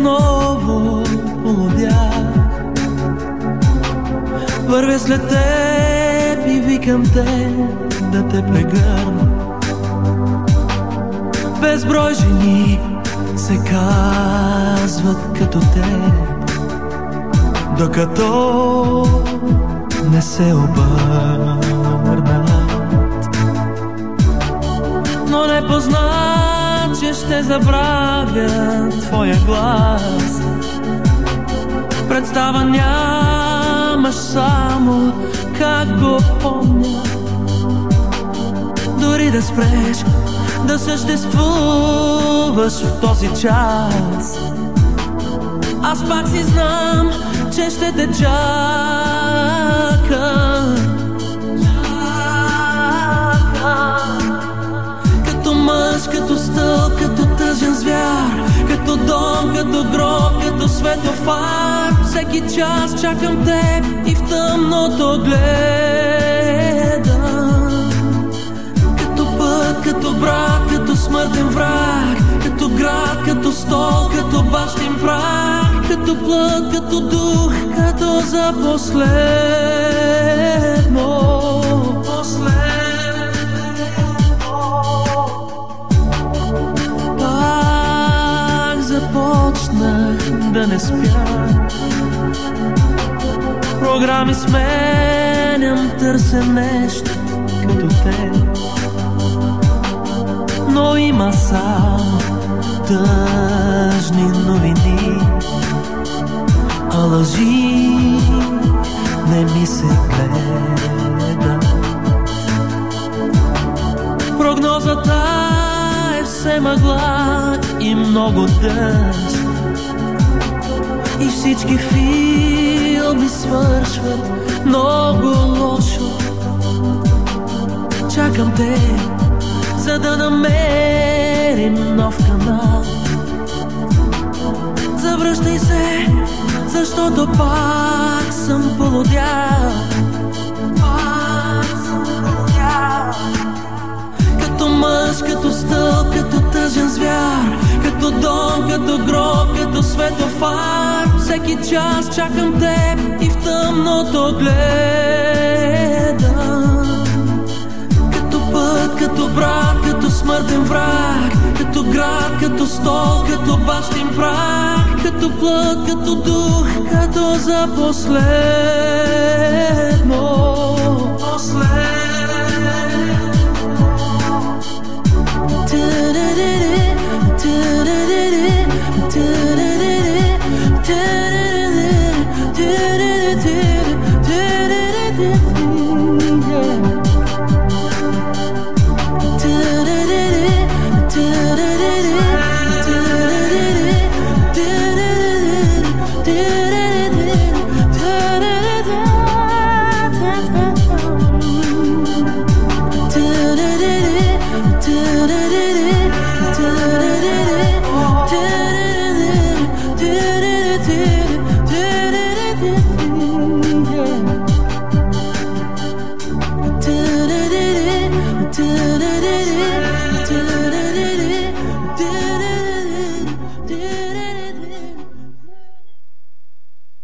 Отново полудях Вървя след теб и викам те да те прегърна. Безброй жени се казват като те. Докато не се обърнат. Но не познат, забравя твоя глас. Представа нямаш само как го помня. Дори да спреш да съществуваш в този час. Аз пак си знам, че ще те чакам като гроб, като светофар. Всеки час чакам теб и в тъмното гледам. Като път, като брат, като смъртен враг. Като град, като стол, като бащин прах. Като плът, като дух, като за последно започнах да не спя. Програми сменям, търся нещо като те. Но има само тъжни новини. А лъжи не ми се гледа. Прогнозата е все мъгла и много дъжд И всички филми свършват много лошо. Чакам те, за да намерим нов канал. Завръщай се, защото пак съм полудял. Като мъж, като стълб, като тъжен звяр. Като дом, като гроб, като светофар Всеки час чакам теб и в тъмното гледам. Като път, като брат, като смъртен враг Като град, като стол, като бащин прах Като плът, като дух, като за последно. Последно do do do do